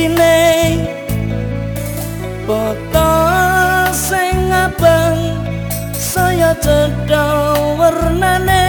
saisine botol sing abang saya cedha warnane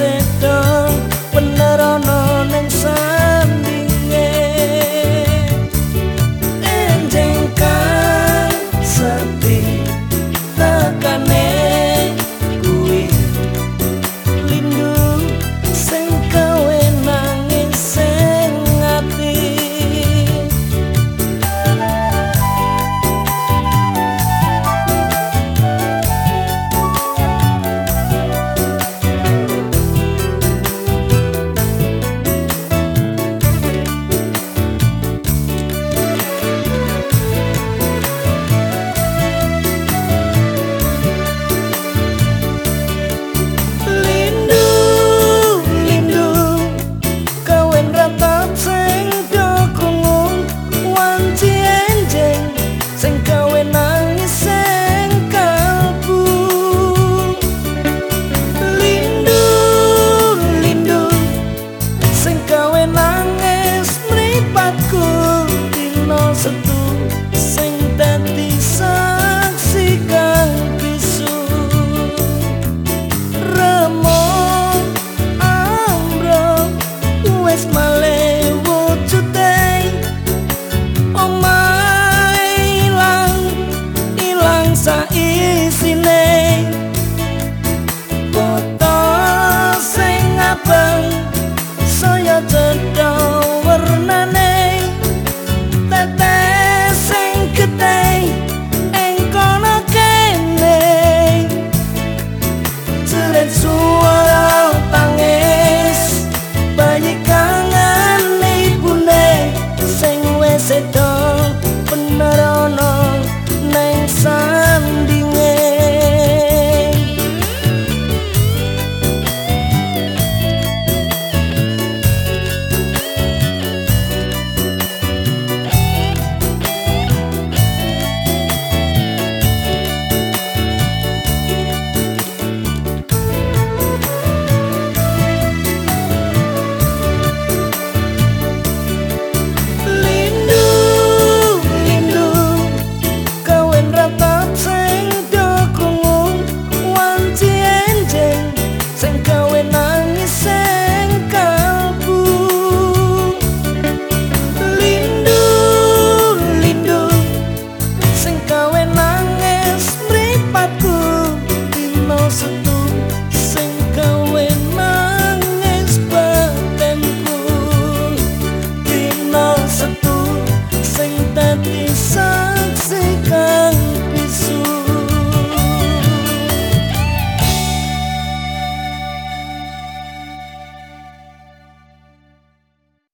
innocent door. See.